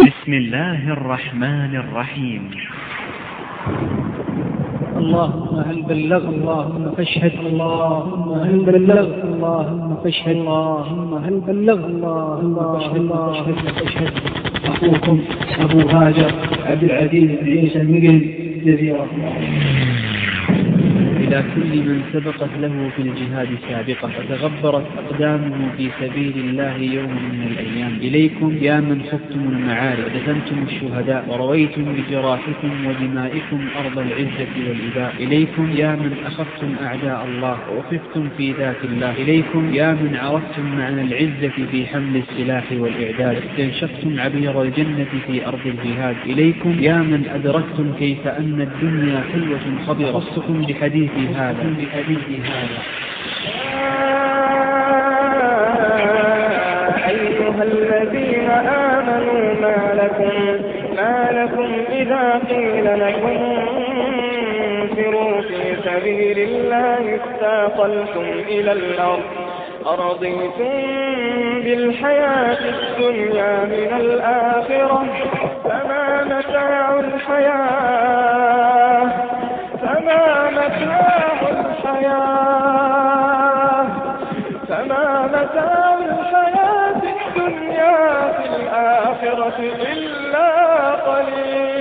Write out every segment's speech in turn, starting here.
بسم الله الرحمن الرحيم. اللهم هل بلغ اللهم فاشهد اللهم هل بلغ اللهم فاشهد اللهم هل بلغ اللهم فاشهد فاشهد أخوكم أبو هاجر عبد العزيز عيسى المقل جزيرة إلى كل من سبقت له في الجهاد سابقة وتغبرت أقدامه في سبيل الله يوم من الأيام. إليكم يا من خفتم المعارك. ودفنتم الشهداء. ورويتم بجراحكم ودمائكم أرض العزة والإباء. إليكم يا من أخفتم أعداء الله. ووقفتم في ذات الله. إليكم يا من عرفتم معنى العزة في حمل السلاح والإعداد. استنشقتم عبير الجنة في أرض الجهاد. إليكم يا من أدركتم كيف أن الدنيا حلوة خضرة. خصكم بحديث هذا بحديث هذا. أيها الذين آمنوا ما لكم ما لكم إذا قيل لكم انفروا في سبيل الله استاقلتم إلى الأرض أرضيتم بالحياة الدنيا من الآخرة فما متاع الحياة؟ فما متاع الحياة الدنيا في الآخرة إلا قليل.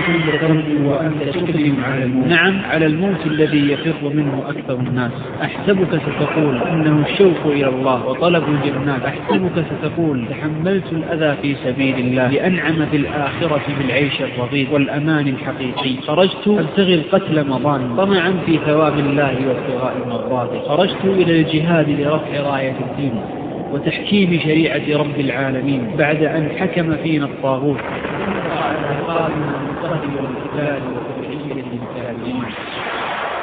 تنتظر وأنت تقدم على الموت. نعم. على الموت الذي يفر منه أكثر الناس. أحسبك ستقول إنه الشوق إلى الله وطلب الجنات أحسبك ستقول تحملت الأذى في سبيل الله لأنعم في الآخرة بالعيش الرغيد والأمان الحقيقي. خرجت أبتغي القتل مضان طمعا في ثواب الله وابتغاء مرضاته. خرجت إلى الجهاد لرفع راية الدين وتحكيم شريعة رب العالمين بعد أن حكم فينا الطاغوت. القادم المستقبل والإسلام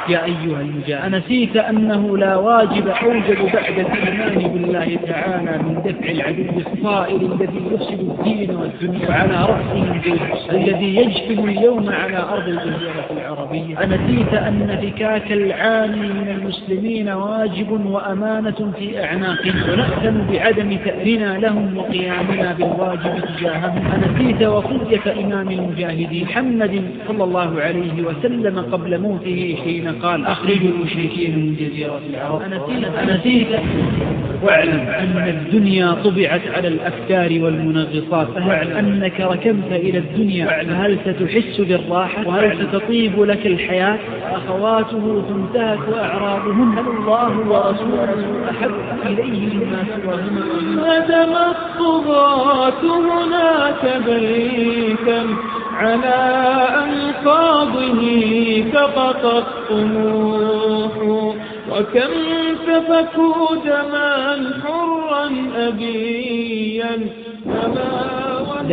يا أيها المجاهد. أنسيت أنه لا واجب أوجب بعد الإيمان بالله تعالى من دفع العدو الصائل الذي يفسد الدين والدنيا وعلى رأسه الجيش الذي يجفل اليوم على أرض الجزيرة العربية. أنسيت أن فكاك العاني من المسلمين واجب وأمانة في أعناقنا ونأثم بعدم تأرنا لهم وقيامنا بالواجب تجاههم. أنسيت وصية إمام المجاهدين محمد صلى الله عليه وسلم قبل موته حين قال أخرجوا المشركين من جزيرة العرب. أنسيت واعلم أن الدنيا طبعت على الأفكار والمنغصات. فاعلم أنك ركبت إلى الدنيا فهل ستحس بالراحة؟ وهل ستطيب لك الحياة؟ أخواته تنتهك أعراضهن هل الله ورسوله أحب إليه مما سواهما الطغاة هناك بيتا. على أنقاضه سقط الطموح وكم سفكوا دما حرا أبيا. فما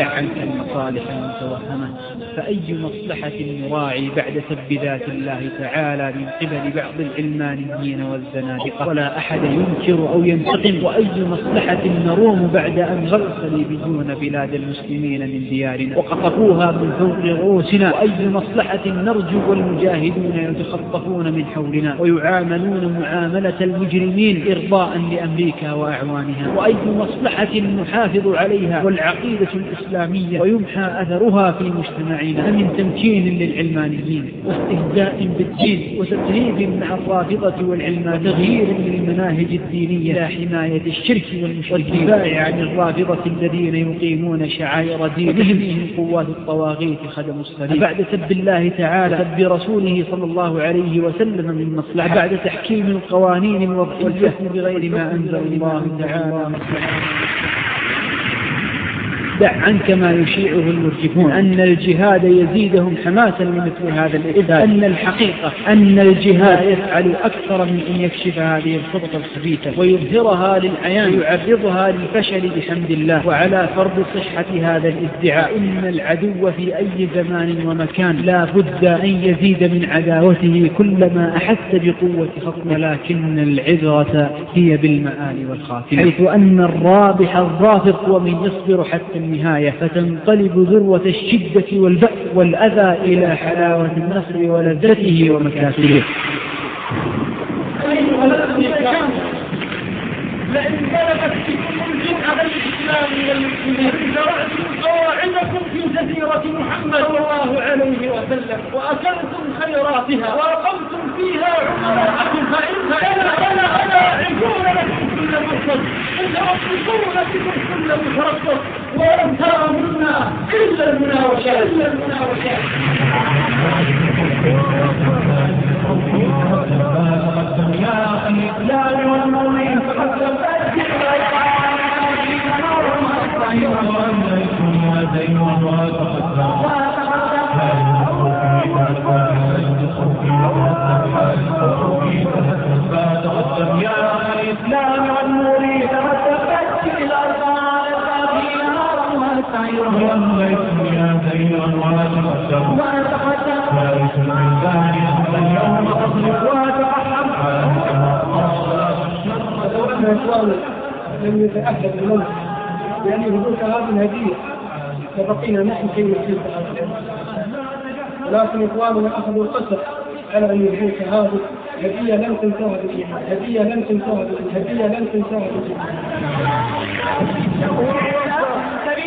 عنك المصالح المتوهمة فأي مصلحة نراعي بعد سب ذات الله تعالى من قبل بعض العلمانيين والزنادقة؟ ولا أحد ينكر أو ينتقم. وأي مصلحة نروم بعد أن غرس ليبيون بلاد المسلمين من ديارنا؟ وقطفوها من فوق رؤوسنا. وأي مصلحة نرجو والمجاهدون يتخطفون من حولنا؟ ويعاملون معاملة المجرمين إرضاء لأمريكا وأعوانها؟ وأي مصلحة نحافظ عليها والعقيدة الإسلامية ويمحى أثرها في مجتمعنا؟ من تمكين للعلمانيين؟ واستهزاء بالدين وتسريب مع الرافضة والعلمان تغيير للمناهج الدينية إلى حماية الشرك والمشركين. والدفاع عن الرافضة الذين يقيمون شعائر دينهم. من قوات الطواغيت خدموا الصليب. بعد سب الله تعالى سب رسوله صلى الله عليه وسلم من مصلحة. بعد تحكيم القوانين والحكم بغير ما أنزل الله تعالى. دع عنك ما يشيعه المرجفون. أن الجهاد يزيدهم حماسا لمثل هذا الإذا أن الحقيقة أن الجهاد يفعل أكثر من أن يكشف هذه الخطط الخبيثة. ويظهرها للعيان. ويعرضها للفشل بحمد الله. وعلى فرض صحة هذا الادعاء. إن العدو في أي زمان ومكان لا بد أن يزيد من عداوته كلما أحس بقوة خصمه ولكن العبرة هي بالمآل والخاتمة. حيث أن الرابح الظافر هو من يصبر حتى النهاية فتنقلب ذروة الشدة والبأس والأذى إلى حلاوة النصر ولذته ومكاسبه. لئن بلغت بكم الجنح بالإسلام والمسلمين زرعتم قواعدكم في جزيرة محمد صلى الله عليه وسلم وأكلتم خيراتها وأقمتم فيها عمراءكم فإن أنا أنا أنا عبور لكم كل مرصد إن أصدقون كل مترصد ولم تروا منا إلا المناوشات إلا المناوشات الإسلام والمؤمن لم يتأكد الموت لأن هدوك هذه الهدية فبقينا نحن كي نحيي ولكن إخواننا أخذوا القسم على أن يهدوك هذه هدية لن تنتهى بالإيمان هدية لن بالإيمان هدية لن بالإيمان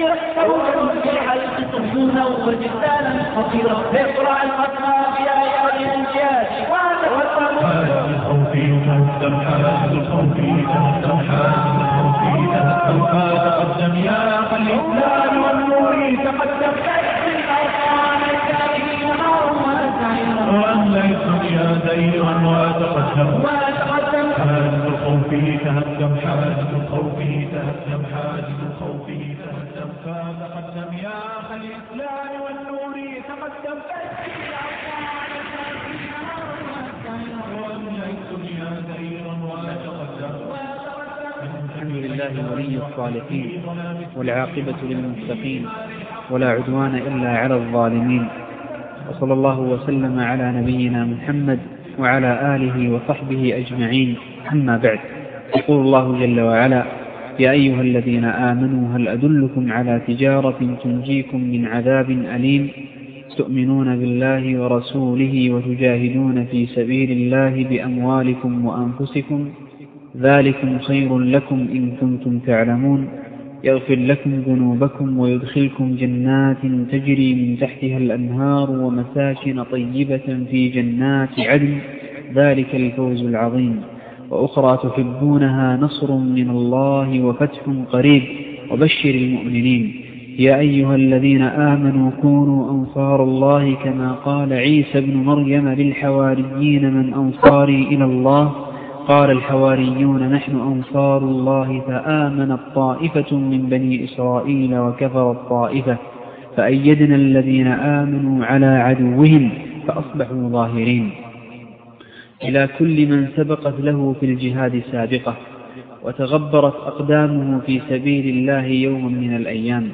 كبيرة صدونا وجدانا خطيرة يقرع القتلى في آيات الأنجاز الخوف تهدم حالة الخوف تهدم حالة الخوف تقدم يا أخ الإسلام والنور تقدم وأمليتم يا زيرا وتقدم حالة الخوف تهدم حالة الخوف تهدم حالة الخوف تهدم فتقدم يا أخ الإسلام والنور تقدم وتقدم. الحمد لله ولي الصالحين والعاقبة للمتقين ولا عدوان إلا على الظالمين. وصلى الله وسلم على نبينا محمد وعلى آله وصحبه أجمعين. أما بعد يقول الله جل وعلا يا أيها الذين آمنوا هل أدلكم على تجارة تنجيكم من عذاب أليم؟ تؤمنون بالله ورسوله وتجاهدون في سبيل الله بأموالكم وأنفسكم؟ ذلكم خير لكم إن كنتم تعلمون. يغفر لكم ذنوبكم ويدخلكم جنات تجري من تحتها الأنهار ومساكن طيبة في جنات عدن. ذلك الفوز العظيم. وأخرى تحبونها نصر من الله وفتح قريب وبشر المؤمنين. يا أيها الذين آمنوا كونوا أنصار الله كما قال عيسى بن مريم للحواريين من أنصاري إلى الله. قال الحواريون نحن أنصار الله فآمنت طائفة من بني إسرائيل وكفرت طائفة فأيدنا الذين آمنوا على عدوهم فأصبحوا ظاهرين. إلى كل من سبقت له في الجهاد سابقة وتغبرت أقدامه في سبيل الله يوما من الأيام.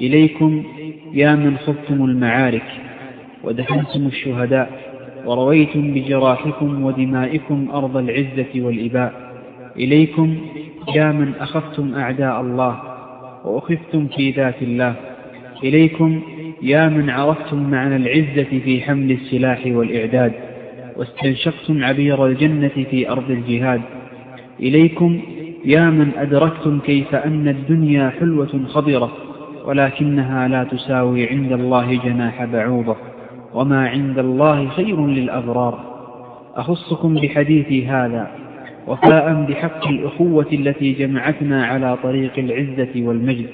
إليكم يا من خضتم المعارك ودفنتم الشهداء ورويتم بجراحكم ودمائكم أرض العزة والإباء. إليكم يا من أخفتم أعداء الله وأخفتم في ذات الله. إليكم يا من عرفتم معنى العزة في حمل السلاح والإعداد. واستنشقتم عبير الجنة في أرض الجهاد. إليكم يا من أدركتم كيف أن الدنيا حلوة خضرة ولكنها لا تساوي عند الله جناح بعوضة وما عند الله خير للأبرار. أخصكم بحديثي هذا وفاء بحق الأخوة التي جمعتنا على طريق العزة والمجد.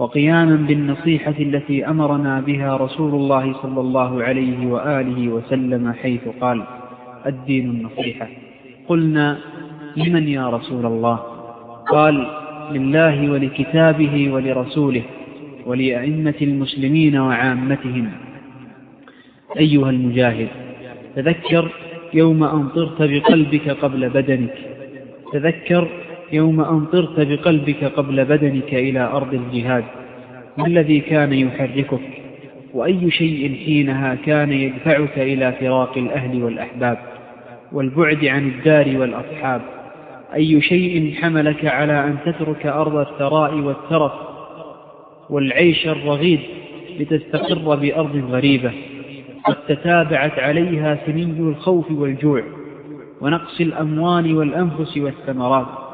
وقياما بالنصيحة التي أمرنا بها رسول الله صلى الله عليه وآله وسلم حيث قال الدين النصيحة. قلنا لمن يا رسول الله؟ قال لله ولكتابه ولرسوله ولأئمة المسلمين وعامتهم. أيها المجاهد تذكر يوم أنطرت بقلبك قبل بدنك. تذكر يوم أنطرت بقلبك قبل بدنك إلى أرض الجهاد ما الذي كان يحركك؟ وأي شيء حينها كان يدفعك إلى فراق الأهل والأحباب والبعد عن الدار والأصحاب؟ أي شيء حملك على أن تترك أرض الثراء والترف والعيش الرغيد لتستقر بأرض غريبة؟ قد تتابعت عليها سني الخوف والجوع ونقص الأموال والأنفس والثمرات.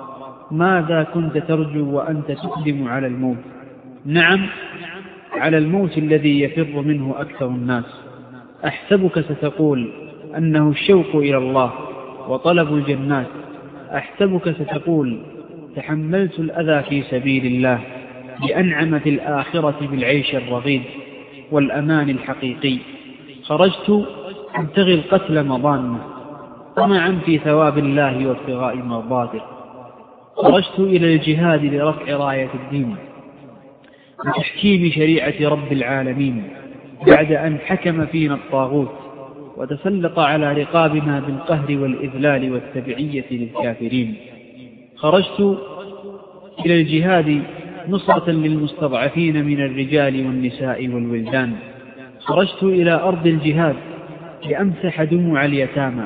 ماذا كنت ترجو وأنت تقدم على الموت؟ نعم على الموت الذي يفر منه أكثر الناس. أحسبك ستقول أنه الشوق إلى الله وطلب الجنات. أحسبك ستقول تحملت الأذى في سبيل الله لأنعم في الآخرة بالعيش الرغيد والأمان الحقيقي. خرجت أبتغي القتل مضانة طمعا في ثواب الله وابتغاء مرضاته. خرجت إلى الجهاد لرفع راية الدين وتحكيم شريعة رب العالمين بعد أن حكم فينا الطاغوت وتسلط على رقابنا بالقهر والإذلال والتبعية للكافرين. خرجت إلى الجهاد نصرة للمستضعفين من الرجال والنساء والولدان. خرجت إلى أرض الجهاد لأمسح دموع اليتامى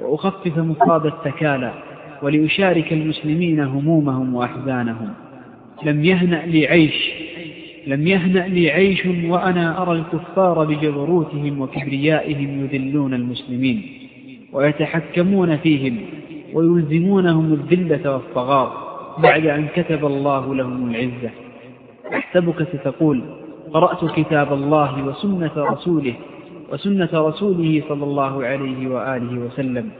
وأخفف مصاب التكالى ولأشارك المسلمين همومهم وأحزانهم. لم يهنأ لي عيش لم يهنأ لي عيش وأنا أرى الكفار بجبروتهم وكبريائهم يذلون المسلمين ويتحكمون فيهم ويلزمونهم الذلة والصغار بعد أن كتب الله لهم العزة. أحسبك ستقول قرأت كتاب الله وسنة رسوله وسنة رسوله صلى الله عليه وآله وسلم.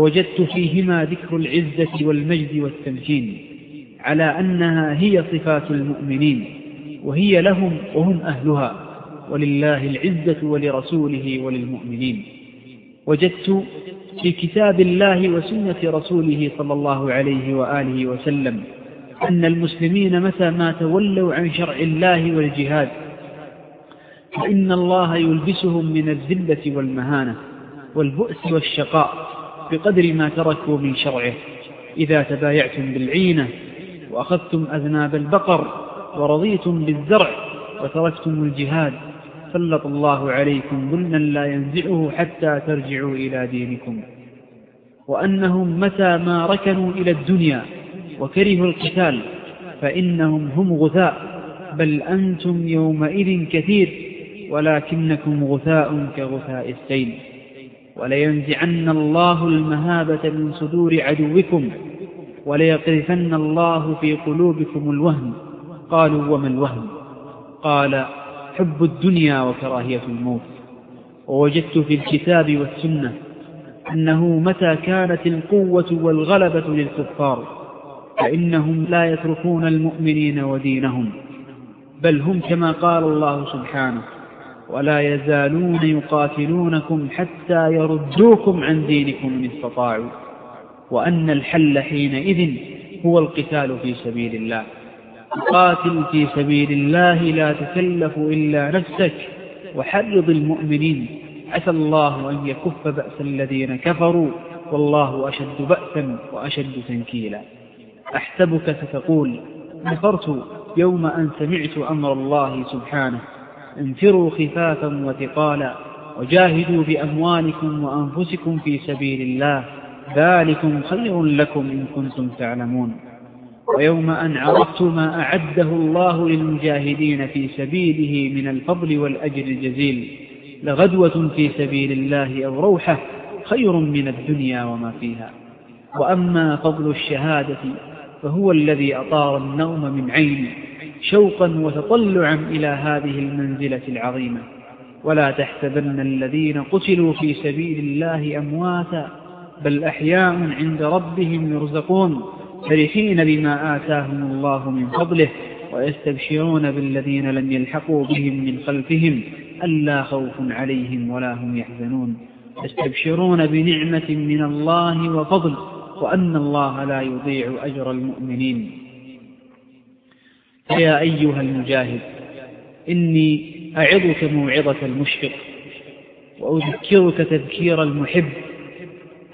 وجدت فيهما ذكر العزة والمجد والتمكين على أنها هي صفات المؤمنين وهي لهم وهم أهلها ولله العزة ولرسوله وللمؤمنين. وجدت في كتاب الله وسنة رسوله صلى الله عليه وآله وسلم أن المسلمين متى ما تولوا عن شرع الله والجهاد فإن الله يلبسهم من الذلة والمهانة والبؤس والشقاء. بقدر ما تركوا من شرعه. إذا تبايعتم بالعينة وأخذتم أذناب البقر ورضيتم بالزرع وتركتم الجهاد سلط الله عليكم ظلما لا ينزعه حتى ترجعوا إلى دينكم. وأنهم متى ما ركنوا إلى الدنيا وكرهوا القتال فإنهم هم غثاء بل أنتم يومئذ كثير ولكنكم غثاء كغثاء السيل. ولينزعن الله المهابة من صدور عدوكم وليقذفن الله في قلوبكم الوهن قالوا وما الوهن قال حب الدنيا وكراهية الموت. ووجدت في الكتاب والسنة أنه متى كانت القوة والغلبة للكفار فإنهم لا يتركون المؤمنين ودينهم بل هم كما قال الله سبحانه ولا يزالون يقاتلونكم حتى يردوكم عن دينكم إن استطاعوا. وأن الحل حينئذ هو القتال في سبيل الله. قاتل في سبيل الله لا تكلف إلا نفسك. وحرض المؤمنين. عسى الله أن يكف بأس الذين كفروا. والله أشد بأسا وأشد تنكيلا. أحسبك ستقول. نفرت يوم أن سمعت أمر الله سبحانه. انفروا خفافا وثقالا وجاهدوا بأموالكم وأنفسكم في سبيل الله. ذلكم خير لكم إن كنتم تعلمون. ويوم أن عرفت ما أعده الله للمجاهدين في سبيله من الفضل والأجر الجزيل. لغدوة في سبيل الله أو روحة خير من الدنيا وما فيها. وأما فضل الشهادة فهو الذي أطار النوم من عيني. شوقا وتطلعا إلى هذه المنزلة العظيمة. ولا تحسبن الذين قتلوا في سبيل الله أمواتا بل أحياء عند ربهم يرزقون فرحين بما آتاهم الله من فضله ويستبشرون بالذين لم يلحقوا بهم من خلفهم ألا خوف عليهم ولا هم يحزنون. يستبشرون بنعمة من الله وفضل وأن الله لا يضيع أجر المؤمنين. فيا أيها المجاهد إني أعظك موعظة المشفق وأذكرك تذكير المحب.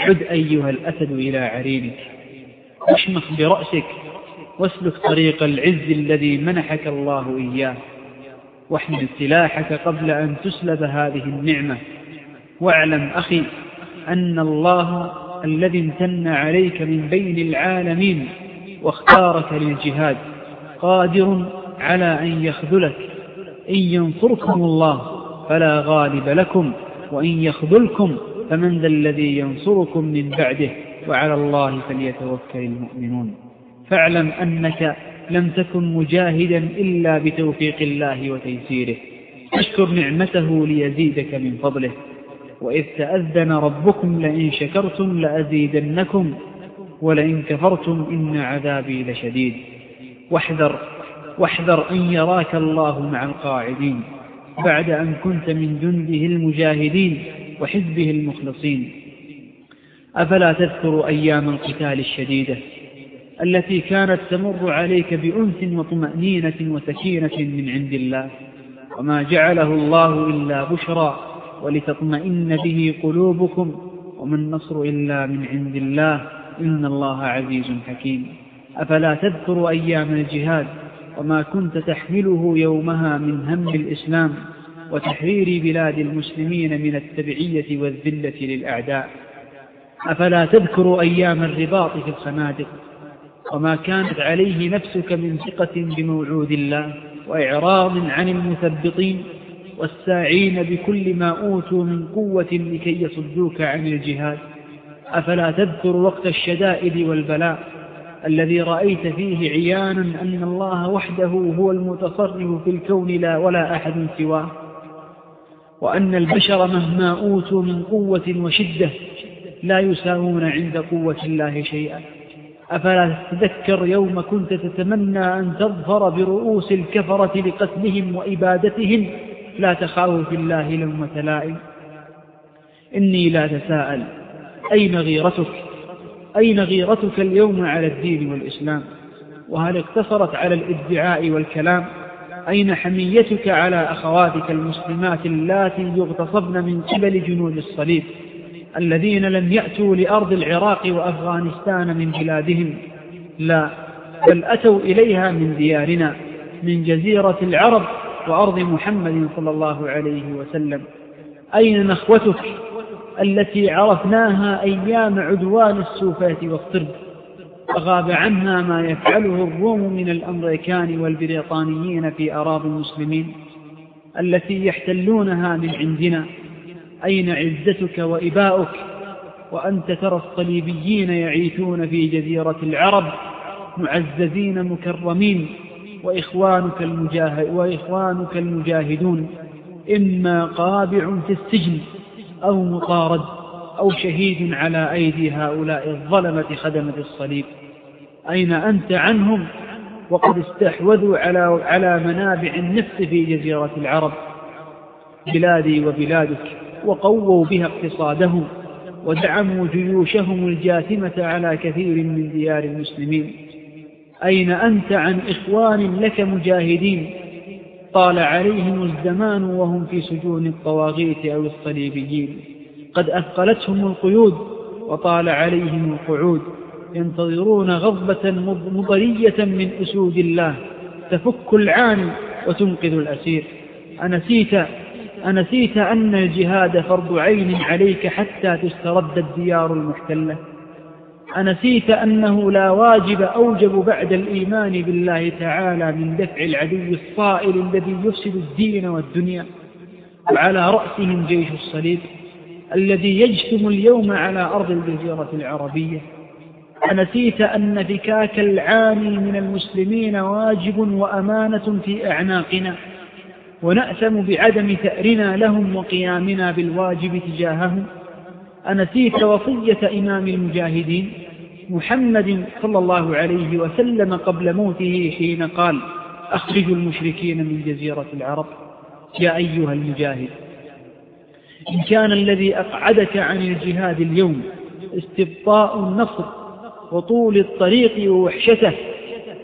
عد أيها الأسد إلى عرينك اشمخ برأسك واسلك طريق العز الذي منحك الله إياه. واحمل سلاحك قبل أن تسلب هذه النعمة. واعلم أخي أن الله الذي امتن عليك من بين العالمين واختارك للجهاد. قادر على أن يخذلك. إن ينصركم الله فلا غالب لكم وإن يخذلكم فمن ذا الذي ينصركم من بعده وعلى الله فليتوكل المؤمنون. فاعلم أنك لم تكن مجاهدا إلا بتوفيق الله وتيسيره. اشكر نعمته ليزيدك من فضله. وإذ تأذن ربكم لئن شكرتم لأزيدنكم ولئن كفرتم إن عذابي لشديد. واحذر واحذر أن يراك الله مع القاعدين بعد أن كنت من جنده المجاهدين وحزبه المخلصين. أفلا تذكر أيام القتال الشديدة التي كانت تمر عليك بأنس وطمأنينة وسكينة من عند الله وما جعله الله إلا بشرى ولتطمئن به قلوبكم وما النصر إلا من عند الله. إن الله عزيز حكيم. أفلا تذكر أيام الجهاد وما كنت تحمله يومها من هم الإسلام وتحرير بلاد المسلمين من التبعية والذلة للأعداء؟ أفلا تذكر أيام الرباط في الخنادق وما كانت عليه نفسك من ثقة بموعود الله وإعراض عن المثبطين والساعين بكل ما أوتوا من قوة لكي يصدوك عن الجهاد؟ أفلا تذكر وقت الشدائد والبلاء الذي رأيت فيه عيانا أن الله وحده هو المتصرف في الكون لا ولا أحد سواه وأن البشر مهما أوتوا من قوة وشدة لا يساوون عند قوة الله شيئا. أفلا تتذكر يوم كنت تتمنى أن تظفر برؤوس الكفرة لقتلهم وإبادتهم؟ لا تخاف في الله لومة لائم. إني لا تساءل أين غيرتك؟ أين غيرتك اليوم على الدين والإسلام؟ وهل اقتصرت على الإدعاء والكلام؟ أين حميتك على أخواتك المسلمات اللاتي يغتصبن من قبل جنود الصليب؟ الذين لم يأتوا لأرض العراق وأفغانستان من بلادهم؟ لا بل أتوا إليها من ديارنا من جزيرة العرب وأرض محمد صلى الله عليه وسلم. أين نخوتك؟ التي عرفناها أيام عدوان السوفات والصرب وغاب عنها ما يفعله الروم من الأمريكان والبريطانيين في أراضي المسلمين التي يحتلونها من عندنا. أين عزتك وإباؤك؟ وأنت ترى الصليبيين يعيثون في جزيرة العرب معززين مكرمين وإخوانك, المجاهد وإخوانك المجاهدون. إما قابع في السجن أو مطارد أو شهيد على أيدي هؤلاء الظلمة خدمة الصليب. أين أنت عنهم؟ وقد استحوذوا على, على منابع النفس في جزيرة العرب. بلادي وبلادك وقووا بها اقتصادهم ودعموا جيوشهم الجاثمة على كثير من ديار المسلمين. أين أنت عن إخوان لك مجاهدين؟ طال عليهم الزمان وهم في سجون الطواغيت أو الصليبيين. قد أثقلتهم القيود وطال عليهم القعود ينتظرون غضبة مضرية من أسود الله. تفك العاني وتنقذ الأسير. أنسيت أنسيت أن الجهاد فرض عين عليك حتى تسترد الديار المحتلة. أنسيت أنه لا واجب أوجب بعد الإيمان بالله تعالى من دفع العدو الصائل الذي يفسد الدين والدنيا وعلى رأسهم جيش الصليب الذي يجثم اليوم على أرض الجزيرة العربية. أنسيت أن فكاك العاني من المسلمين واجب وأمانة في أعناقنا ونأثم بعدم ثأرنا لهم وقيامنا بالواجب تجاههم. أنسيت وصية إمام المجاهدين محمد صلى الله عليه وسلم قبل موته حين قال أخرجوا المشركين من جزيرة العرب. يا أيها المجاهد إن كان الذي أقعدك عن الجهاد اليوم استبطاء النصر وطول الطريق ووحشته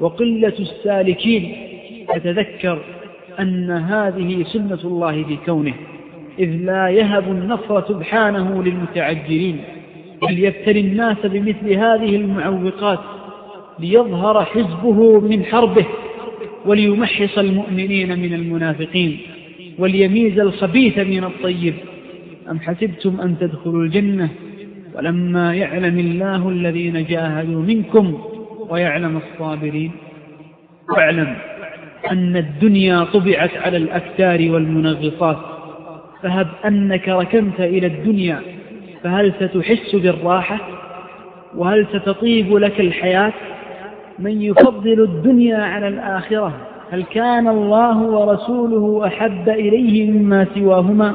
وقلة السالكين فتذكر أن هذه سنة الله في كونه إذ لا يهب النصر سبحانه للمتعجلين. بل يبتلي الناس بمثل هذه المعوقات ليظهر حزبه من حربه وليمحص المؤمنين من المنافقين وليميز الخبيث من الطيب. أم حسبتم أن تدخلوا الجنة؟ ولما يعلم الله الذين جاهدوا منكم ويعلم الصابرين. واعلم أن الدنيا طبعت على الأكتار والمنغصات. فهب أنك ركنت إلى الدنيا فهل ستحس بالراحة؟ وهل ستطيب لك الحياة؟ من يفضل الدنيا على الآخرة؟ هل كان الله ورسوله أحب إليه مما سواهما؟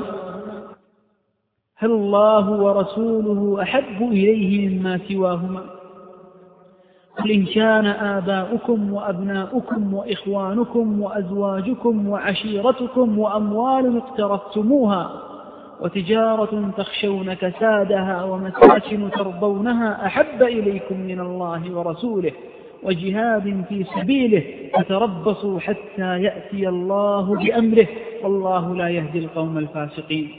هل الله ورسوله أحب إليه مما سواهما؟ قل إن كان آباؤكم وأبناؤكم وإخوانكم وأزواجكم وعشيرتكم وأموال اقترفتموها وتجارة تخشون كسادها ومساكن ترضونها أحب إليكم من الله ورسوله وجهاد في سبيله فتربصوا حتى يأتي الله بأمره والله لا يهدي القوم الفاسقين.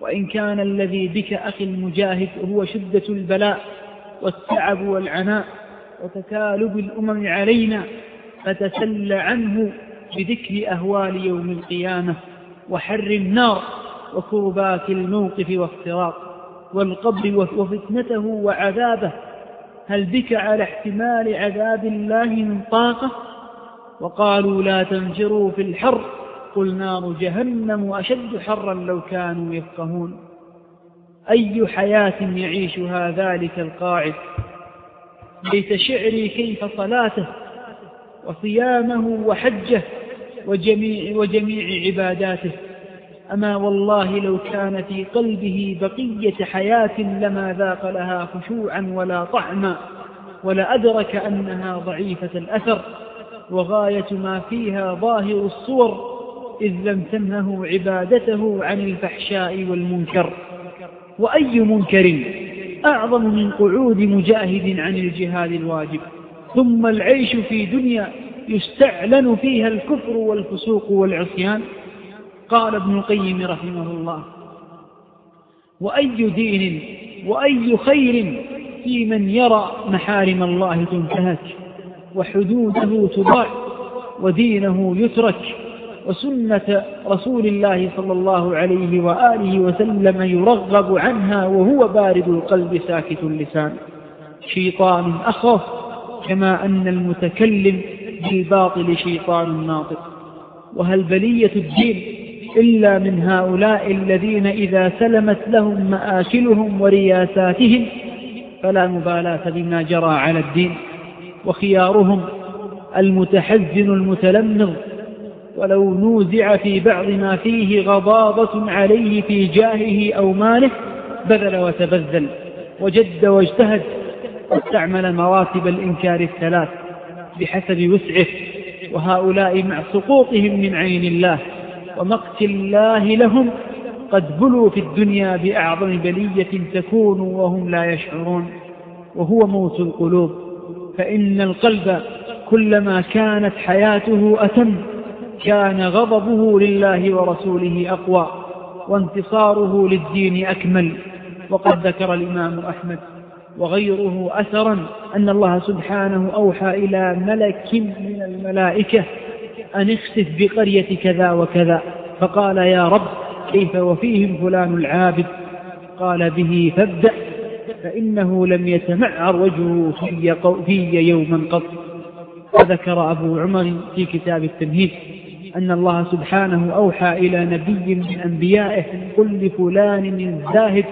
وإن كان الذي بك أخي المجاهد هو شدة البلاء والتعب والعناء وتكالب الأمم علينا فتسل عنه بذكر أهوال يوم القيامة وحر النار. وكربات الموقف وافتراق والقبر وفتنته وعذابه. هل بك على احتمال عذاب الله من طاقة؟ وقالوا لا تنفروا في الحر. قل نار جهنم أشد حرا لو كانوا يفقهون. أي حياة يعيشها ذلك القاعد؟ ليس شعري كيف صلاته وصيامه وحجه وجميع, وجميع عباداته. أما والله لو كان في قلبه بقية حياة لما ذاق لها خشوعا ولا طعما ولا أدرك أنها ضعيفة الأثر وغاية ما فيها ظاهر الصور إذ لم تنهه عبادته عن الفحشاء والمنكر. وأي منكر أعظم من قعود مجاهد عن الجهاد الواجب. ثم العيش في دنيا يستعلن فيها الكفر والفسوق والعصيان. قال ابن القيم رحمه الله وأي دين وأي خير في من يرى محارم الله تنتهك وحدوده تضاع ودينه يترك وسنة رسول الله صلى الله عليه وآله وسلم يرغب عنها وهو بارد القلب ساكت اللسان. شيطان أخف كما أن المتكلم بالباطل شيطان ناطق. وهل بلية الدين إلا من هؤلاء الذين إذا سلمت لهم مآكلهم ورياساتهم فلا مبالاة بما جرى على الدين وخيارهم المتحزن المتلمذ ولو نوزع في بعض ما فيه غضاضة عليه في جاهه أو ماله بذل وتبذل وجد واجتهد واستعمل مراتب الإنكار الثلاث بحسب وسعه وهؤلاء مع سقوطهم من عين الله ومقت الله لهم قد بلوا في الدنيا بأعظم بلية تكون وهم لا يشعرون. وهو موت القلوب. فإن القلب كلما كانت حياته أتم كان غضبه لله ورسوله أقوى وانتصاره للدين أكمل. وقد ذكر الإمام أحمد وغيره أثرا أن الله سبحانه أوحى إلى ملك من الملائكة أن اخسف بقرية كذا وكذا. فقال يا رب كيف وفيهم فلان العابد؟ قال به فابدأ فإنه لم يتمعر وجهه في يوما قط. وذكر أبو عمر في كتاب التمهيد أن الله سبحانه أوحى إلى نبي من أنبيائه قل لفلان من زاهد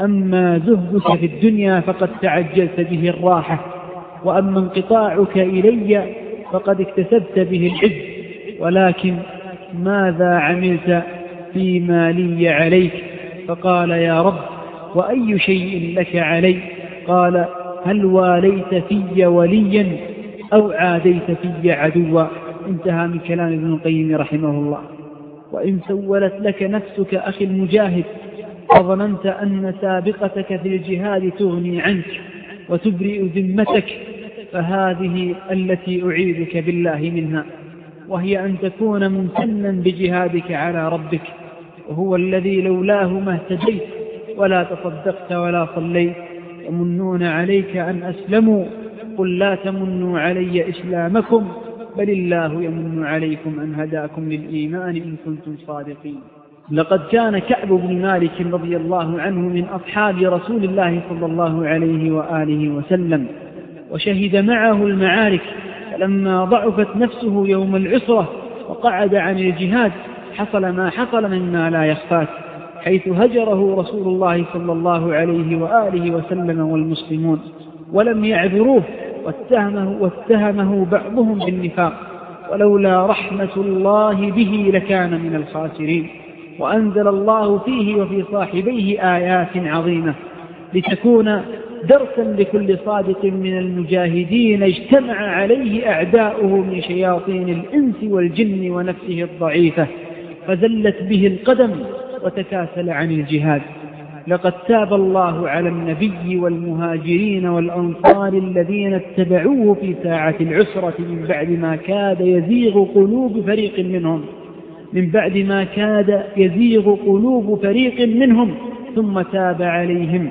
أما زهدك في الدنيا فقد تعجلت به الراحة وأما انقطاعك إلي فقد اكتسبت به العز ولكن ماذا عملت فيما لي عليك؟ فقال يا رب وأي شيء لك علي؟ قال هل واليت في وليا أو عاديت في عدوا؟ انتهى من كلام ابن القيم رحمه الله. وإن سولت لك نفسك أخي المجاهد وظننت أن سابقتك في الجهاد تغني عنك وتبرئ ذمتك فهذه التي أعيذك بالله منها وهي أن تكون ممتنا بجهادك على ربك وهو الذي لولاه ما اهتديت ولا تصدقت ولا صليت يمنون عليك أن أسلموا قل لا تمنوا علي إسلامكم بل الله يمن عليكم أن هداكم للإيمان إن كنتم صادقين. لقد كان كعب بن مالك رضي الله عنه من أصحاب رسول الله صلى الله عليه وآله وسلم وشهد معه المعارك فلما ضعفت نفسه يوم العسرة وقعد عن الجهاد حصل ما حصل مما لا يخفاك حيث هجره رسول الله صلى الله عليه وآله وسلم والمسلمون ولم يعذروه واتهمه, واتهمه بعضهم بالنفاق ولولا رحمة الله به لكان من الخاسرين. وأنزل الله فيه وفي صاحبيه آيات عظيمة لتكون درسا لكل صادق من المجاهدين اجتمع عليه أعداؤه من شياطين الإنس والجن ونفسه الضعيفة فزلت به القدم وتكاسل عن الجهاد. لقد تاب الله على النبي والمهاجرين والأنصار الذين اتبعوه في ساعة العسرة من بعد ما كاد يزيغ قلوب فريق منهم. من بعد ما كاد يزيغ قلوب فريق منهم ثم تاب عليهم.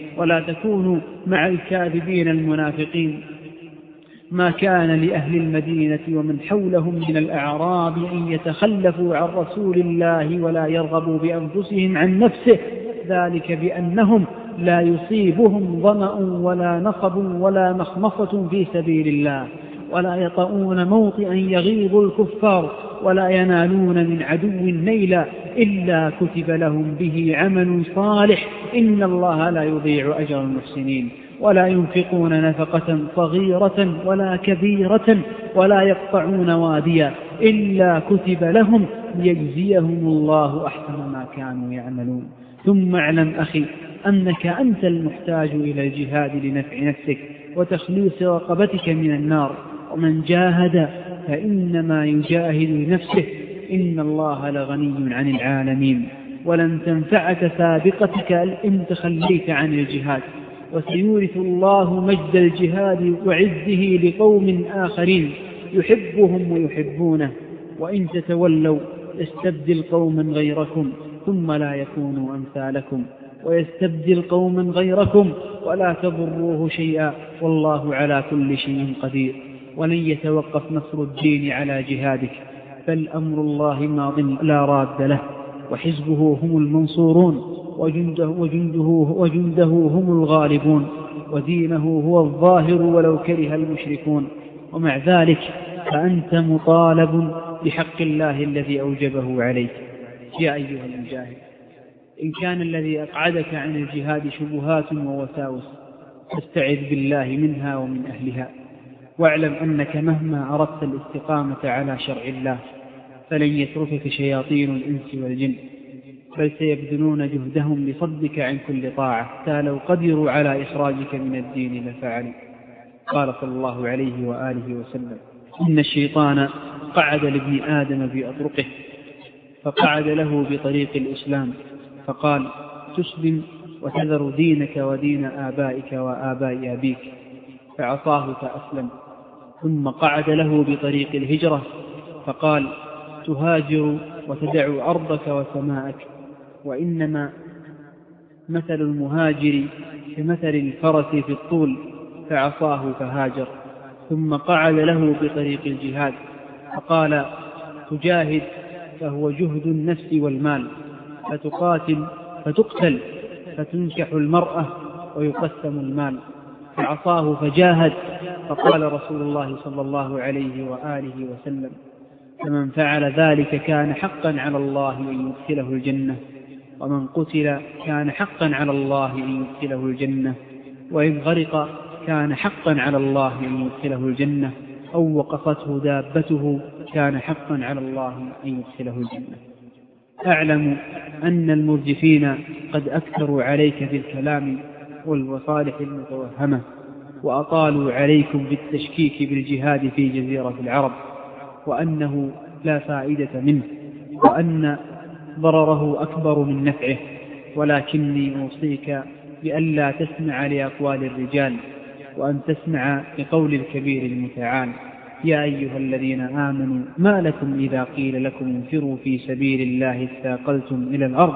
ولا تكونوا مع الكاذبين المنافقين. ما كان لأهل المدينة ومن حولهم من الأعراب أن يتخلفوا عن رسول الله ولا يرغبوا بأنفسهم عن نفسه ذلك بأنهم لا يصيبهم ظمأ ولا نصب ولا مخمصة في سبيل الله ولا يطؤون موطئا يغيظ الكفار. ولا ينالون من عدو نيلا إلا كتب لهم به عمل صالح. إن الله لا يضيع أجر المحسنين. ولا ينفقون نفقة صغيرة ولا كبيرة ولا يقطعون واديا إلا كتب لهم ليجزيهم الله أحسن ما كانوا يعملون. ثم اعلم أخي أنك أنت المحتاج إلى الجهاد لنفع نفسك وتخليص رقبتك من النار. ومن جاهد فإنما يجاهد لنفسه. إن الله لغني عن العالمين. ولن تنفعك سابقتك إن تخليت عن الجهاد. وسيورث الله مجد الجهاد وعزه لقوم آخرين يحبهم ويحبونه. وإن تتولوا يستبدل قوما غيركم ثم لا يكونوا أمثالكم. ويستبدل قوما غيركم ولا تضروه شيئا. والله على كل شيء قدير. ولن يتوقف نصر الدين على جهادك بل أمر الله ماض لا راد له. وحزبه هم المنصورون وجنده, وجنده, وجنده هم الغالبون. ودينه هو الظاهر ولو كره المشركون. ومع ذلك فأنت مطالب بحق الله الذي أوجبه عليك. يا أيها المجاهد إن كان الذي أقعدك عن الجهاد شبهات ووساوس فاستعذ بالله منها ومن أهلها. واعلم أنك مهما أردت الاستقامة على شرع الله فلن يتركك شياطين الإنس والجن بل سيبذلون جهدهم لصدك عن كل طاعة حتى لو قدروا على إخراجك من الدين لفعلوا. قال صلى الله عليه وآله وسلم إن الشيطان قعد لابن آدم بأطرقه فقعد له بطريق الإسلام فقال تسلم وتذر دينك ودين آبائك وآباء أبيك فعصاه فأسلم. ثم قعد له بطريق الهجرة فقال تهاجر وتدع أرضك وسماءك وإنما مثل المهاجر كمثل الفرس في الطول فعصاه فهاجر. ثم قعد له بطريق الجهاد فقال تجاهد فهو جهد النفس والمال فتقاتل فتقتل فتنكح المرأة ويقسم المال. فعصاه فجاهد فقال رسول الله صلى الله عليه وآله وسلم فمن فعل ذلك كان حقا على الله أن يدخله الجنة ومن قتل كان حقا على الله أن يدخله الجنة وإن غرق كان حقا على الله أن يدخله الجنة أو وقفته دابته كان حقا على الله أن يدخله الجنة. أعلم أن المرجفين قد أكثروا عليك في الكلام والمصالح المتوهمة وأطالوا عليكم بالتشكيك بالجهاد في جزيرة العرب وأنه لا فائدة منه وأن ضرره أكبر من نفعه ولكني أوصيك بألا تسمع لأقوال الرجال وأن تسمع لقول الكبير المتعال يا أيها الذين آمنوا ما لكم إذا قيل لكم انفروا في سبيل الله اثاقلتم إلى الأرض؟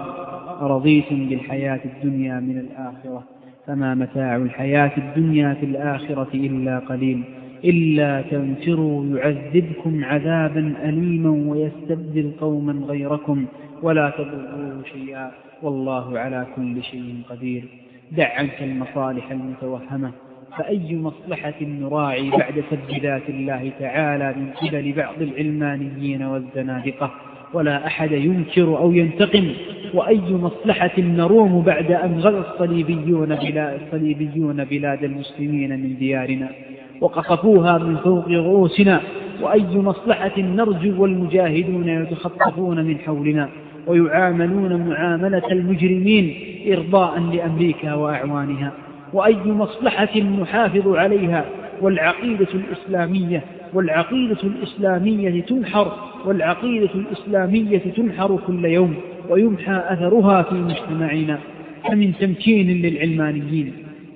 أرضيتم بالحياة الدنيا من الآخرة. فما متاع الحياة الدنيا في الآخرة إلا قليل. إلا تنفروا يعذبكم عذابا أليما ويستبدل قوما غيركم ولا تضروه شيئا. والله على كل شيء قدير. دع عنك المصالح المتوهمة. فأي مصلحة نراعي بعد سب ذات الله تعالى من قبل بعض العلمانيين والزنادقة؟ ولا أحد ينكر أو ينتقم وأي مصلحة نروم بعد أن غزا الصليبيون بلاد, الصليبيون بلاد المسلمين من ديارنا. وقصفوها من فوق رؤوسنا. وأي مصلحة نرجو والمجاهدون يتخطفون من حولنا. ويعاملون معاملة المجرمين إرضاء لأمريكا وأعوانها. وأي مصلحة نحافظ عليها والعقيدة الإسلامية والعقيدة الإسلامية تنحر والعقيدة الإسلامية تنحر كل يوم ويمحى أثرها في مجتمعنا فمن تمكين للعلمانيين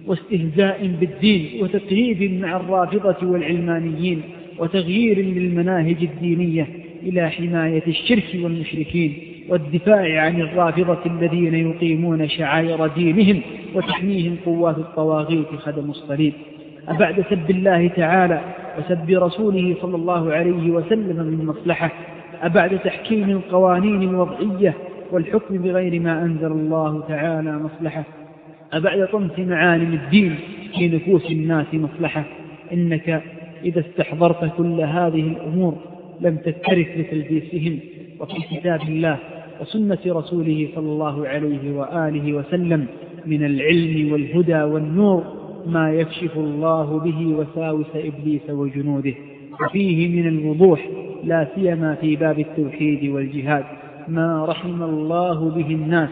واستهزاء بالدين وتقريب مع الرافضة والعلمانيين وتغيير للمناهج الدينية إلى حماية الشرك والمشركين والدفاع عن الرافضة الذين يقيمون شعائر دينهم وتحميهم قوات الطواغيت خدم الصليب. أبعد سب الله تعالى وسب رسوله صلى الله عليه وسلم من مصلحة. أبعد تحكيم القوانين الوضعية والحكم بغير ما أنزل الله تعالى مصلحة. أبعد طمس معالم الدين في نفوس الناس مصلحة. إنك إذا استحضرت كل هذه الأمور لم تكترث لتلبيسهم وفي كتاب الله وسنة رسوله صلى الله عليه وآله وسلم من العلم والهدى والنور ما يكشف الله به وساوس إبليس وجنوده. وفيه من الوضوح لا سيما في باب التوحيد والجهاد ما رحم الله به الناس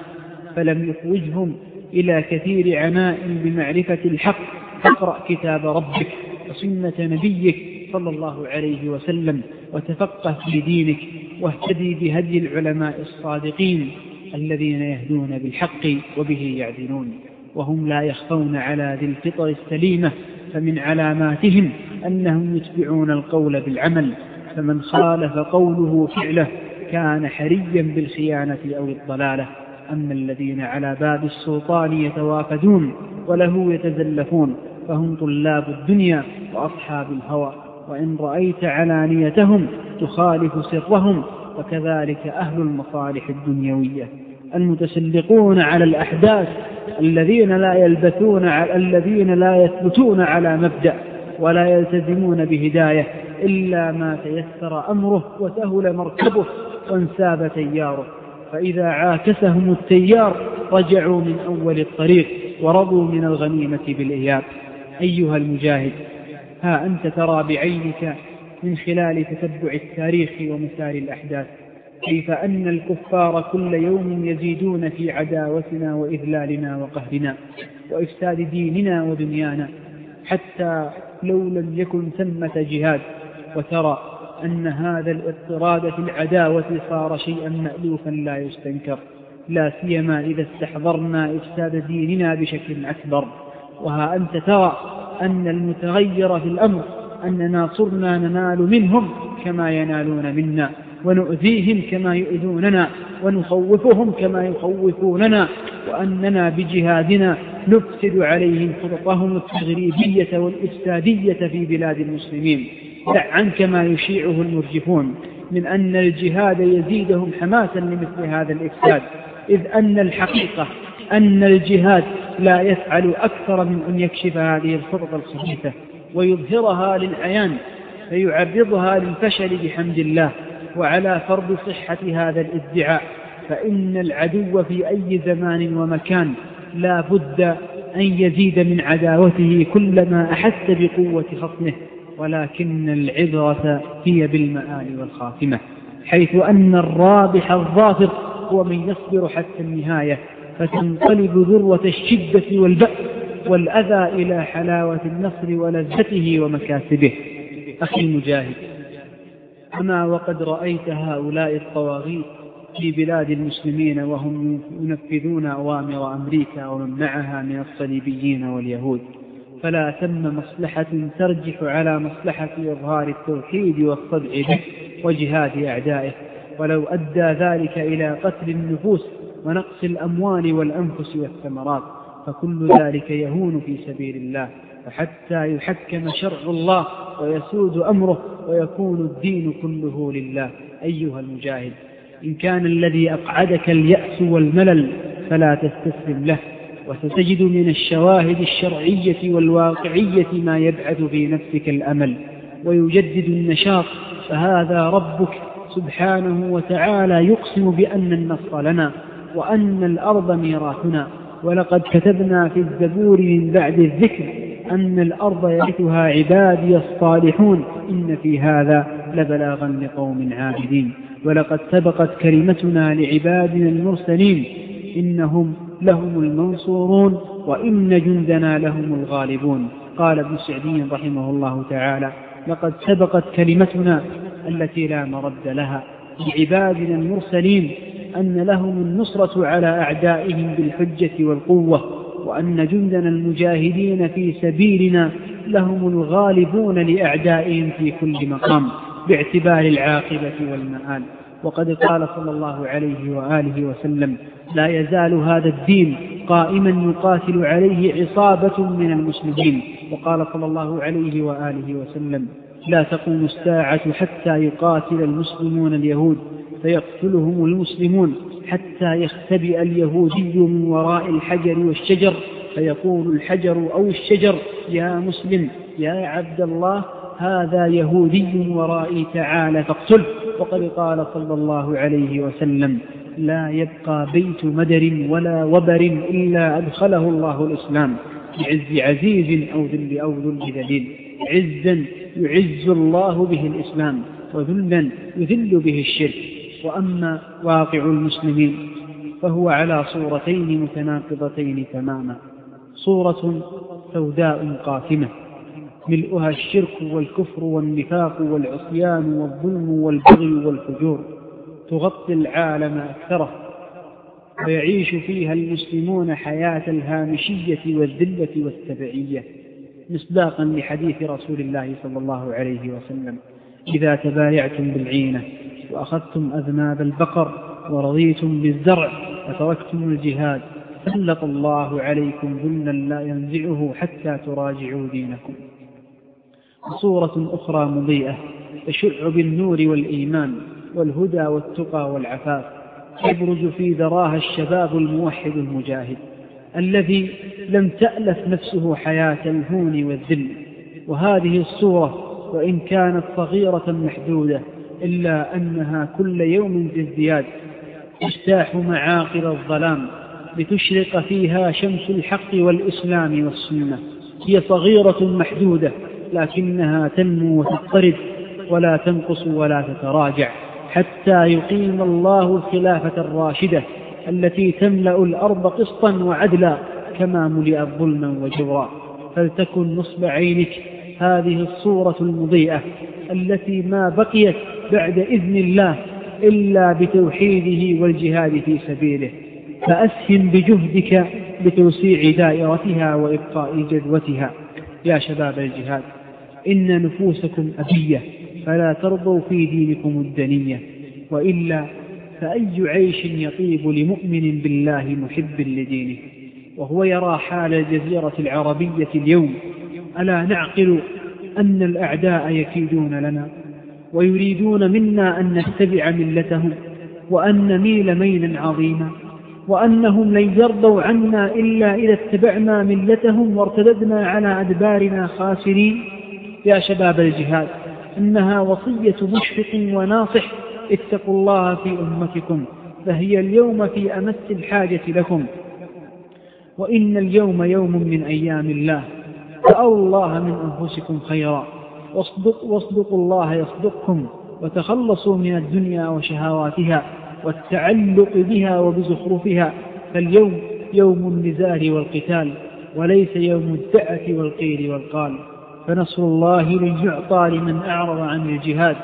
فلم يخرجهم إلى كثير عناء بمعرفة الحق. فاقرأ كتاب ربك وسنة نبيك صلى الله عليه وسلم وتفقه في دينك واهتدي بهدي العلماء الصادقين الذين يهدون بالحق وبه يعدلون. وهم لا يخفون على ذي الفطر السليمة فمن علاماتهم أنهم يتبعون القول بالعمل فمن خالف قوله فعله كان حريا بالخيانة أو الضلالة. أما الذين على باب السلطان يتوافدون وله يتزلفون فهم طلاب الدنيا وأصحاب الهوى. وإن رأيت علانيتهم تخالف سرهم وكذلك أهل المصالح الدنيوية. المتسلقون على الأحداث الذين لا يلبثون الذين لا يثبتون على مبدأ ولا يلتزمون بهداية إلا ما تيسر أمره وسهل مركبه وانساب تياره. فإذا عاكسهم التيار رجعوا من أول الطريق ورضوا من الغنيمة بالإياب. أيها المجاهد ها أنت ترى بعينك من خلال تتبع التاريخ ومسار الأحداث. كيف أن الكفار كل يوم يزيدون في عداوتنا وإذلالنا وقهرنا وإفساد ديننا ودنيانا حتى لو لم يكن ثمة جهاد. وترى أن هذا الاضطراد في العداوة صار شيئا مألوفا لا يستنكر لا سيما إذا استحضرنا إفساد ديننا بشكل أكبر. وها أنت ترى أن المتغير في الأمر أننا صرنا ننال منهم كما ينالون منا. ونؤذيهم كما يؤذوننا ونخوفهم كما يخوفوننا وأننا بجهادنا نفسد عليهم خططهم التغريبية والإفسادية في بلاد المسلمين. دع عنك ما يشيعه المرجفون من أن الجهاد يزيدهم حماسا لمثل هذا الإفساد إذ أن الحقيقة أن الجهاد لا يفعل أكثر من أن يكشف هذه الخطط الخبيثة ويظهرها للعيان فيعرضها للفشل بحمد الله. وعلى فرض صحة هذا الادعاء فإن العدو في أي زمان ومكان لا بد أن يزيد من عداوته كلما أحس بقوة خصمه ولكن العبرة هي بالمآل والخاتمة حيث أن الرابح الظافر هو من يصبر حتى النهاية فتنقلب ذروة الشدة والبأس والأذى إلى حلاوة النصر ولذته ومكاسبه. أخي المجاهد أما وقد رأيت هؤلاء الطواغيت في بلاد المسلمين وهم ينفذون أوامر أمريكا ومن معها من الصليبيين واليهود. فلا ثم مصلحة ترجح على مصلحة إظهار التوحيد والصدع به وجهاد أعدائه. ولو أدى ذلك إلى قتل النفوس ونقص الأموال والأنفس والثمرات فكل ذلك يهون في سبيل الله فحتى يحكم شرع الله ويسود أمره ويكون الدين كله لله. أيها المجاهد إن كان الذي أقعدك اليأس والملل فلا تستسلم له وستجد من الشواهد الشرعية والواقعية ما يبعث في نفسك الأمل ويجدد النشاط فهذا ربك سبحانه وتعالى يقسم بأن النصر لنا وأن الأرض ميراثنا. ولقد كتبنا في الزبور من بعد الذكر أن الأرض يرثها عبادي الصالحون. إن في هذا لبلاغا لقوم عابدين. ولقد سبقت كلمتنا لعبادنا المرسلين. إنهم لهم المنصورون وإن جندنا لهم الغالبون. قال ابن سعدي رحمه الله تعالى لقد سبقت كلمتنا التي لا مرد لها لعبادنا المرسلين أن لهم النصرة على أعدائهم بالحجة والقوة. وأن جندنا المجاهدين في سبيلنا لهم الغالبون لأعدائهم في كل مقام باعتبار العاقبة والمآل. وقد قال صلى الله عليه وآله وسلم لا يزال هذا الدين قائما يقاتل عليه عصابة من المسلمين. وقال صلى الله عليه وآله وسلم لا تقوم الساعة حتى يقاتل المسلمون اليهود. فيقتلهم المسلمون حتى يختبئ اليهودي من وراء الحجر والشجر. فيقول الحجر أو الشجر يا مسلم يا عبد الله هذا يهودي ورائي تعالى فاقتله. وقد قال صلى الله عليه وسلم لا يبقى بيت مدر ولا وبر إلا أدخله الله الإسلام. بعز عزيز أو ذل أو ذل ذليل. عزا يعز الله به الإسلام وذلا يذل به الشرك. وأما واقع المسلمين فهو على صورتين متناقضتين تماما. صورة سوداء قاتمة ملؤها الشرك والكفر والنفاق والعصيان والظلم والبغي والفجور تغطي العالم أكثره ويعيش فيها المسلمون حياة الهامشية والذلة والتبعية مصداقا لحديث رسول الله صلى الله عليه وسلم إذا تبايعتم بالعينة وأخذتم أذناب البقر ورضيتم بالزرع وتركتم الجهاد سلط الله عليكم ذلا لا ينزعه حتى تراجعوا دينكم. صورة أخرى مضيئة تشع بالنور والإيمان والهدى والتقى والعفاف يبرز في ذراها الشباب الموحد المجاهد الذي لم تألف نفسه حياة الهون والذل. وهذه الصورة وإن كانت صغيرة محدودة إلا أنها كل يوم في ازدياد تجتاح معاقل الظلام لتشرق فيها شمس الحق والإسلام والسنة. هي صغيرة محدودة لكنها تنمو وتضطرد ولا تنقص ولا تتراجع. حتى يقيم الله الخلافة الراشدة التي تملأ الأرض قسطا وعدلا كما ملئت ظلما وجورا. فلتكن نصب عينك هذه الصورة المضيئة التي ما بقيت بعد إذن الله إلا بتوحيده والجهاد في سبيله. فأسهم بجهدك بتوسيع دائرتها وإبقاء جدوتها يا شباب الجهاد إن نفوسكم أبية فلا ترضوا في دينكم الدنية. وإلا فأي عيش يطيب لمؤمن بالله محب لدينه؟ وهو يرى حال الجزيرة العربية اليوم. ألا نعقل أن الأعداء يكيدون لنا؟ ويريدون منا أن نتبع ملتهم وأن نميل ميلا عظيما وأنهم لن يرضوا عنا إلا إذا اتبعنا ملتهم وارتددنا على أدبارنا خاسرين. يا شباب الجهاد إنها وصية مشفق وناصح. اتقوا الله في أمتكم فهي اليوم في أمس الحاجة لكم. وإن اليوم يوم من أيام الله فأروا الله من أنفسكم خيرا. واصدق واصدقوا الله يصدقكم وتخلصوا من الدنيا وشهواتها والتعلق بها وبزخرفها فاليوم يوم النزال والقتال وليس يوم الدعة والقيل والقال فنصر الله لن يعطى لمن أعرض عن الجهاد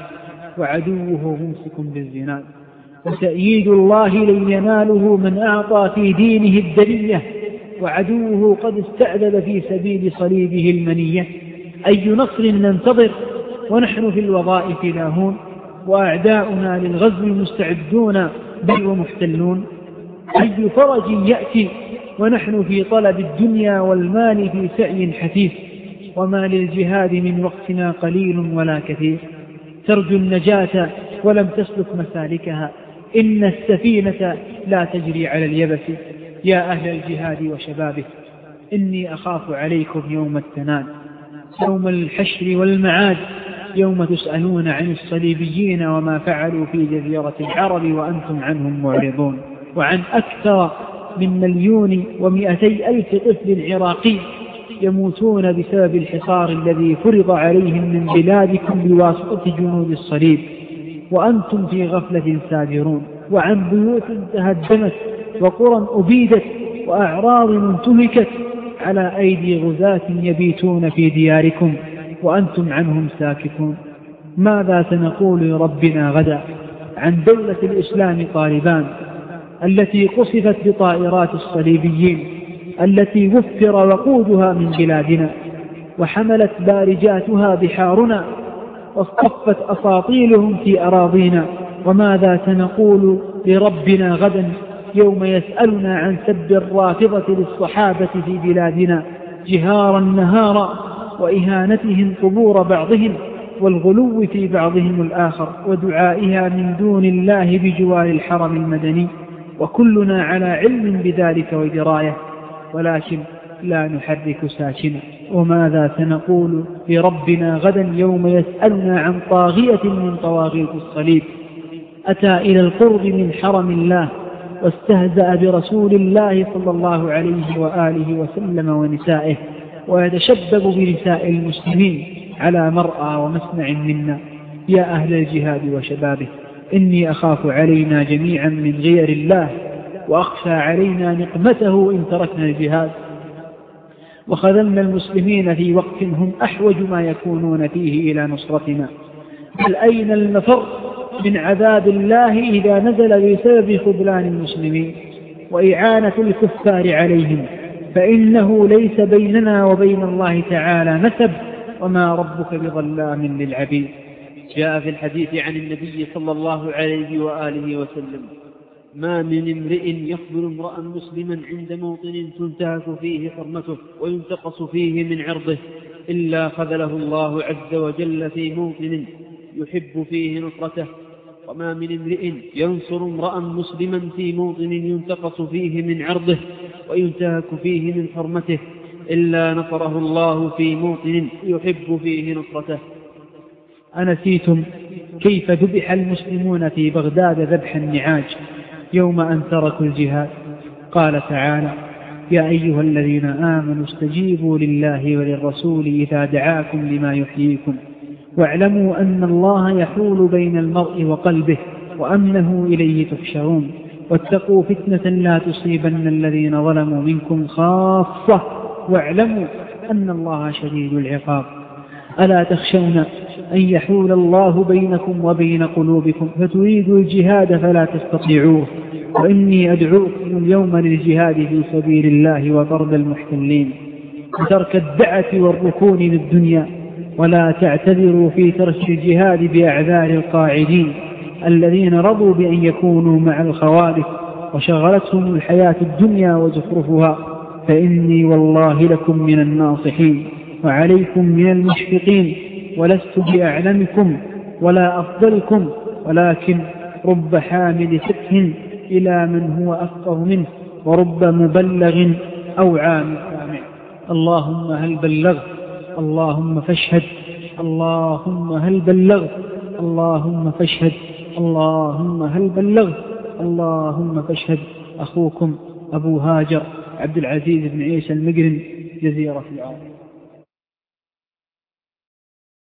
وعدوه ممسك بالزناد وتأييد الله لن يناله من أعطى في دينه الدنية وعدوه قد استعذب في سبيل صليبه المنية أي نصر ننتظر ونحن في الوظائف لاهون وأعداؤنا للغزو مستعدون بل ومحتلون. أي فرج يأتي ونحن في طلب الدنيا والمال في سعي حثيث وما للجهاد من وقتنا قليل ولا كثير. ترجو النجاة ولم تسلك مسالكها. إن السفينة لا تجري على اليبس. يا أهل الجهاد وشبابه إني أخاف عليكم يوم التناد يوم الحشر والمعاد يوم تسألون عن الصليبيين وما فعلوا في جزيرة العرب وأنتم عنهم معرضون. وعن أكثر من مليون ومئتي ألف طفل عراقي يموتون بسبب الحصار الذي فرض عليهم من بلادكم بواسطة جنود الصليب. وأنتم في غفلة سابرون. وعن بيوت تهدمت وقرى أبيدت وأعراض انتهكت. على أيدي غزاة يبيتون في دياركم وأنتم عنهم ساكتون. ماذا سنقول لربنا غدا عن دولة الإسلام طالبان التي قصفت بطائرات الصليبيين التي وفر وقودها من بلادنا وحملت بارجاتها بحارنا واصطفت أساطيلهم في أراضينا. وماذا سنقول لربنا غدا يوم يسألنا عن سب الرافضة للصحابة في بلادنا جهارا نهارا وإهانتهم قبور بعضهم والغلو في بعضهم الآخر ودعائها من دون الله بجوار الحرم المدني وكلنا على علم بذلك ودراية ولكن لا نحرك ساكنا. وماذا سنقول لربنا غدا يوم يسألنا عن طاغية من طواغيت الصليب؟ أتى إلى القرب من حرم الله واستهزأ برسول الله صلى الله عليه وآله وسلم ونسائه ويتشبب بنساء المسلمين على مرأى ومسمع منا. يا أهل الجهاد وشبابه إني أخاف علينا جميعا من غير الله وأخشى علينا نقمته إن تركنا الجهاد. وخذلنا المسلمين في وقت هم أحوج ما يكونون فيه إلى نصرتنا. بل أين المفر من عذاب الله إذا نزل بسبب خذلان المسلمين وإعانة الكفار عليهم فإنه ليس بيننا وبين الله تعالى نسب وما ربك بظلام للعبيد. جاء في الحديث عن النبي صلى الله عليه وآله وسلم ما من امرئ يخبر امرأ مسلما عند موطن تنتهك فيه حرمته وينتقص فيه من عرضه إلا خذله الله عز وجل في موطن يحب فيه نصرته وما من امرئ ينصر امرأ مسلما في موطن ينتقص فيه من عرضه وينتهك فيه من حرمته إلا نصره الله في موطن يحب فيه نصرته. أنسيتم كيف ذبح المسلمون في بغداد ذبح النعاج يوم أن تركوا الجهاد؟ قال تعالى يا أيها الذين آمنوا استجيبوا لله وللرسول إذا دعاكم لما يحييكم. واعلموا أن الله يحول بين المرء وقلبه وأنه إليه تحشرون. واتقوا فتنة لا تصيبن الذين ظلموا منكم خاصة. واعلموا أن الله شديد العقاب. ألا تخشون أن يحول الله بينكم وبين قلوبكم؟ فتريدوا الجهاد فلا تستطيعوه. وإني أدعوكم اليوم للجهاد في سبيل الله وطرد المحتلين. وترك الدعة والركون للدنيا. ولا تعتذروا في ترك الجهاد بأعذار القاعدين الذين رضوا بأن يكونوا مع الخوالف وشغلتهم الحياة الدنيا وزخرفها. فإني والله لكم من الناصحين وعليكم من المشفقين ولست بأعلمكم ولا أفضلكم ولكن رب حامل فقه إلى من هو أفقه منه ورب مبلغ أو عام سامع اللهم هل بلغت اللهم فاشهد. اللهم هل بلغت. اللهم فاشهد. اللهم هل بلغت. اللهم فاشهد. أخوكم أبو هاجر عبد العزيز بن عيسى المقرن جزيرة العرب.